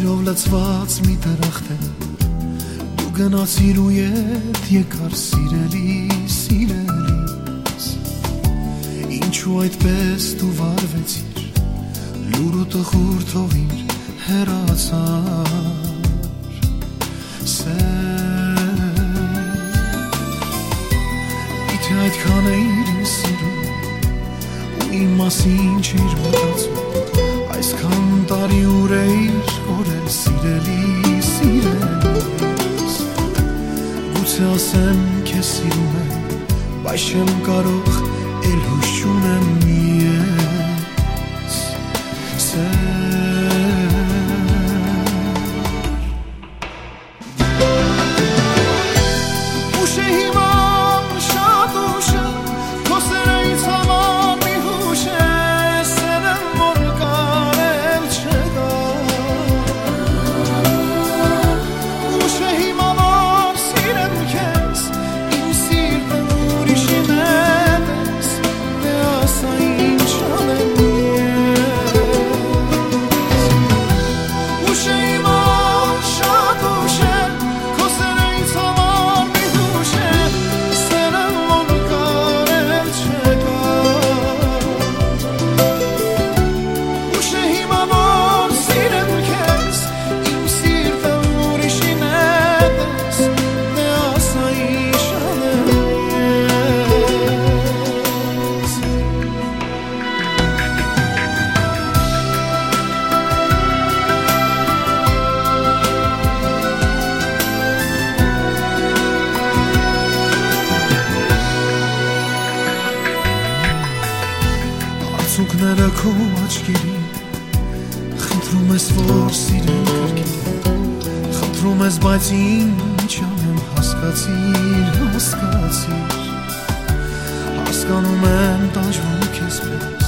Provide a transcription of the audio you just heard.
լծված մի դրախտ է Դու գնացիր ու ետ եկար սիրելի, սիրելիս Ինչու այդպես դու վարվեցիր Լուրու տխուր թողիր հեռացար Սեր Իթե այդքան էիր ինձ սիրում Ու իմ մասին չէիր մտածում Այսքան տարի ուր էիր օրել սիրելի, սիրելիս Գուցե ասեմ քեզ սիրում եմ, բայց չեմ կարող էլ հույս չունեմ Արցունքները քո աչքերի Խնդրում ես որ սիրեմ կրկին Խնդրում ես բայց ինչ անեմ հասկացիր, հասկացիր Հասկանում եմ տանջվում քեզ պես